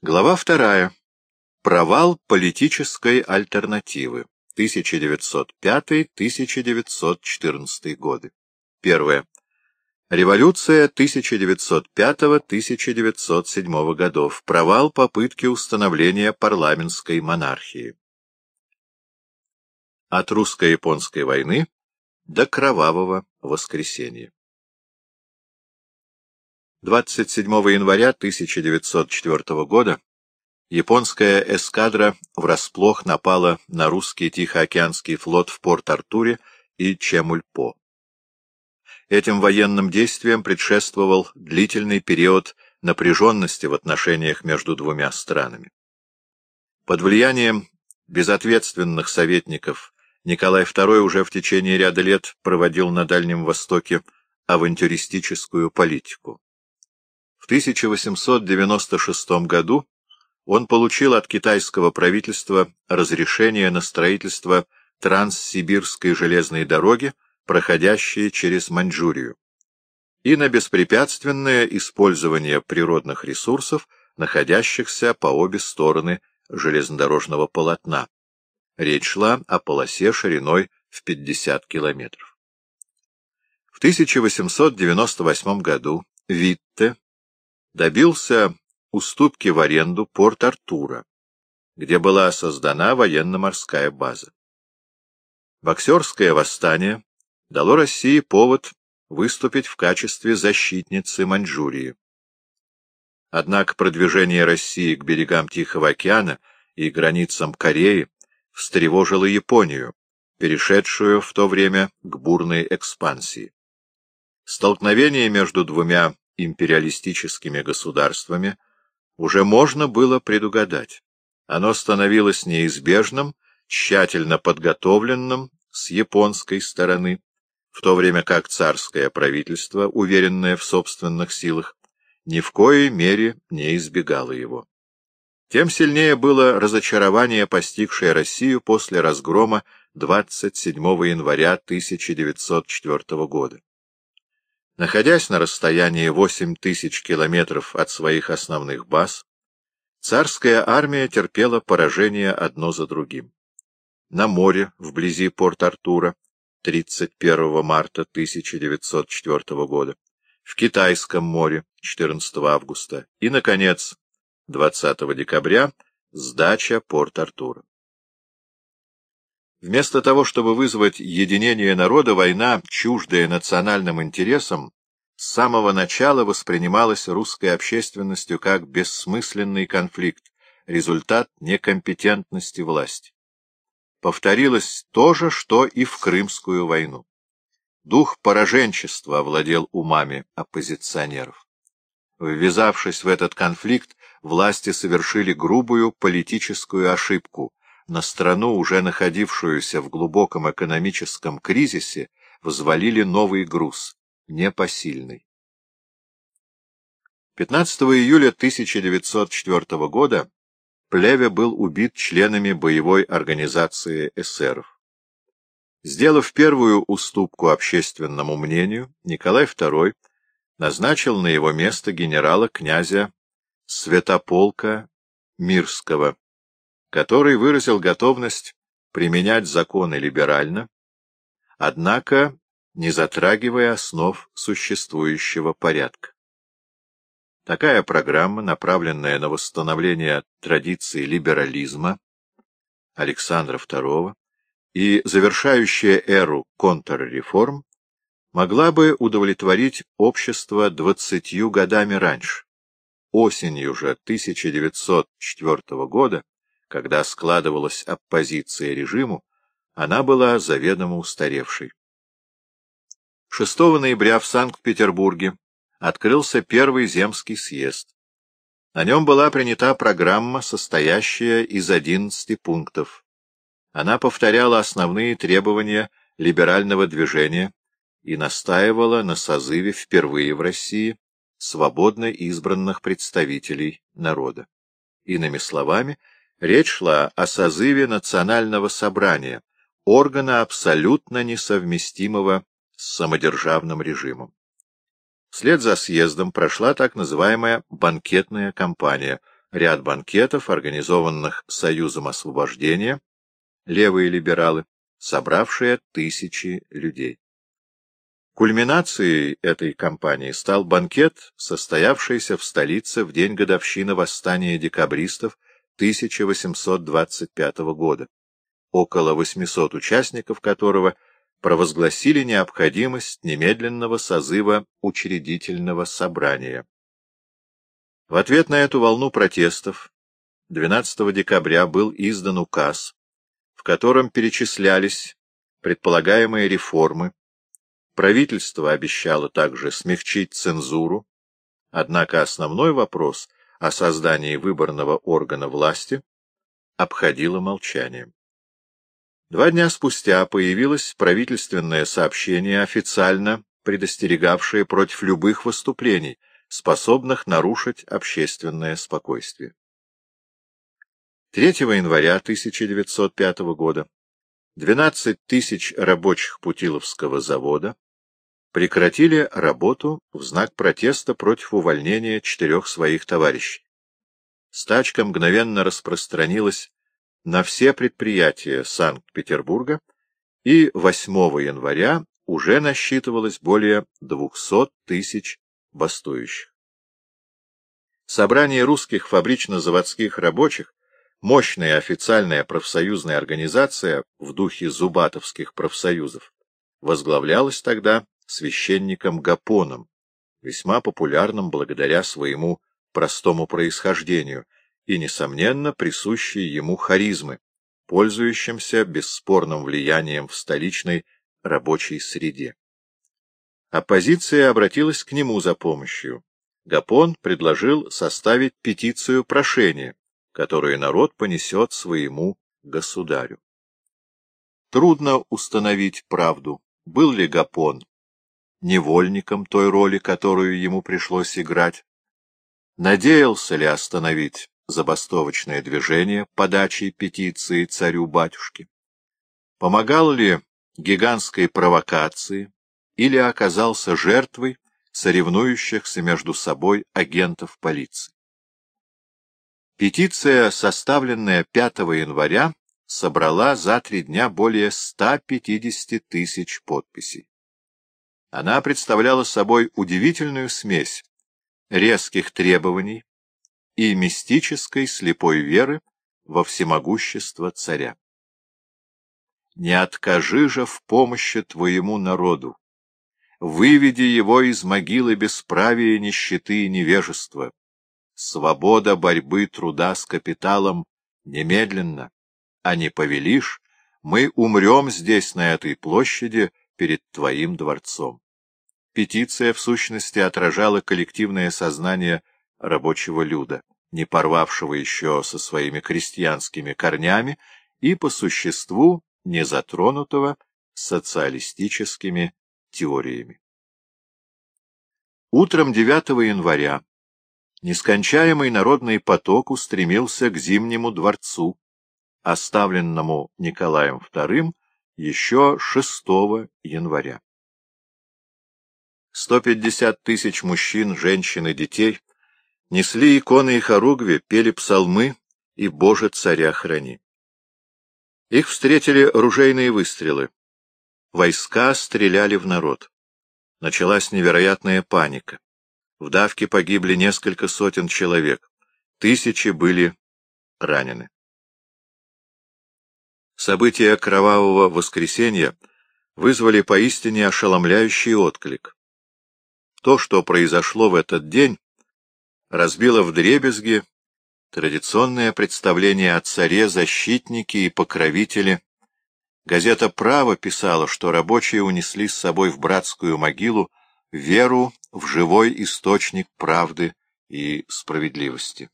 Глава вторая. Провал политической альтернативы. 1905-1914 годы. Первое. Революция 1905-1907 годов. Провал попытки установления парламентской монархии. От русско-японской войны до кровавого воскресенья. 27 января 1904 года японская эскадра врасплох напала на русский Тихоокеанский флот в Порт-Артуре и Чемульпо. Этим военным действиям предшествовал длительный период напряженности в отношениях между двумя странами. Под влиянием безответственных советников Николай II уже в течение ряда лет проводил на Дальнем Востоке авантюристическую политику. В 1896 году он получил от китайского правительства разрешение на строительство Транссибирской железной дороги, проходящей через Маньчжурию, и на беспрепятственное использование природных ресурсов, находящихся по обе стороны железнодорожного полотна. Речь шла о полосе шириной в 50 километров. В 1898 году Витте добился уступки в аренду порт Артура, где была создана военно-морская база. Боксерское восстание дало России повод выступить в качестве защитницы Маньчжурии. Однако продвижение России к берегам Тихого океана и границам Кореи встревожило Японию, перешедшую в то время к бурной экспансии. Столкновение между двумя империалистическими государствами уже можно было предугадать. Оно становилось неизбежным, тщательно подготовленным с японской стороны, в то время как царское правительство, уверенное в собственных силах, ни в коей мере не избегало его. Тем сильнее было разочарование, постигшее Россию после разгрома 27 января 1904 года. Находясь на расстоянии 8 тысяч километров от своих основных баз, царская армия терпела поражение одно за другим. На море, вблизи Порт-Артура, 31 марта 1904 года, в Китайском море, 14 августа, и, наконец, 20 декабря, сдача Порт-Артура. Вместо того, чтобы вызвать единение народа, война, чуждая национальным интересам, с самого начала воспринималась русской общественностью как бессмысленный конфликт, результат некомпетентности власти. Повторилось то же, что и в Крымскую войну. Дух пораженчества овладел умами оппозиционеров. Ввязавшись в этот конфликт, власти совершили грубую политическую ошибку, на страну, уже находившуюся в глубоком экономическом кризисе, взвалили новый груз, непосильный. 15 июля 1904 года Плеве был убит членами боевой организации эсеров. Сделав первую уступку общественному мнению, Николай II назначил на его место генерала-князя Святополка Мирского, который выразил готовность применять законы либерально, однако не затрагивая основ существующего порядка. Такая программа, направленная на восстановление традиции либерализма Александра II и завершающая эру контрреформ, могла бы удовлетворить общество двадцатью годами раньше. Осенью же 1904 года когда складывалась оппозиция режиму, она была заведомо устаревшей. 6 ноября в Санкт-Петербурге открылся первый земский съезд. На нем была принята программа, состоящая из 11 пунктов. Она повторяла основные требования либерального движения и настаивала на созыве впервые в России свободно избранных представителей народа. Иными словами, Речь шла о созыве национального собрания, органа абсолютно несовместимого с самодержавным режимом. Вслед за съездом прошла так называемая банкетная кампания, ряд банкетов, организованных Союзом освобождения, левые либералы, собравшие тысячи людей. Кульминацией этой кампании стал банкет, состоявшийся в столице в день годовщины восстания декабристов 1825 года, около 800 участников которого провозгласили необходимость немедленного созыва учредительного собрания. В ответ на эту волну протестов 12 декабря был издан указ, в котором перечислялись предполагаемые реформы. Правительство обещало также смягчить цензуру, однако основной вопрос о создании выборного органа власти обходило молчанием. Два дня спустя появилось правительственное сообщение, официально предостерегавшее против любых выступлений, способных нарушить общественное спокойствие. 3 января 1905 года 12 тысяч рабочих Путиловского завода прекратили работу в знак протеста против увольнения четырех своих товарищей. Стачка мгновенно распространилась на все предприятия Санкт-Петербурга, и 8 января уже насчитывалось более 200 тысяч бастующих. Собрание русских фабрично-заводских рабочих, мощная официальная профсоюзная организация в духе зубатовских профсоюзов, возглавлялась тогда священником Гапоном, весьма популярным благодаря своему простому происхождению и, несомненно, присущей ему харизмы, пользующимся бесспорным влиянием в столичной рабочей среде. Оппозиция обратилась к нему за помощью. Гапон предложил составить петицию прошения, которую народ понесет своему государю. Трудно установить правду, был ли Гапон невольником той роли, которую ему пришлось играть, надеялся ли остановить забастовочное движение подачей петиции царю-батюшке, помогал ли гигантской провокации, или оказался жертвой соревнующихся между собой агентов полиции. Петиция, составленная 5 января, собрала за три дня более 150 тысяч подписей. Она представляла собой удивительную смесь резких требований и мистической слепой веры во всемогущество царя. «Не откажи же в помощи твоему народу, выведи его из могилы бесправия, нищеты и невежества. Свобода борьбы труда с капиталом немедленно, а не повелишь, мы умрем здесь, на этой площади, перед твоим дворцом. Петиция, в сущности, отражала коллективное сознание рабочего люда, не порвавшего еще со своими крестьянскими корнями и, по существу, не затронутого социалистическими теориями. Утром 9 января нескончаемый народный поток устремился к Зимнему дворцу, оставленному Николаем II еще 6 января. 150 тысяч мужчин, женщин и детей несли иконы и хоругви, пели псалмы и «Боже, царя храни». Их встретили ружейные выстрелы. Войска стреляли в народ. Началась невероятная паника. В давке погибли несколько сотен человек. Тысячи были ранены. События кровавого воскресенья вызвали поистине ошеломляющий отклик. То, что произошло в этот день, разбило вдребезги традиционное представление о царе, защитнике и покровителе Газета «Право» писала, что рабочие унесли с собой в братскую могилу веру в живой источник правды и справедливости.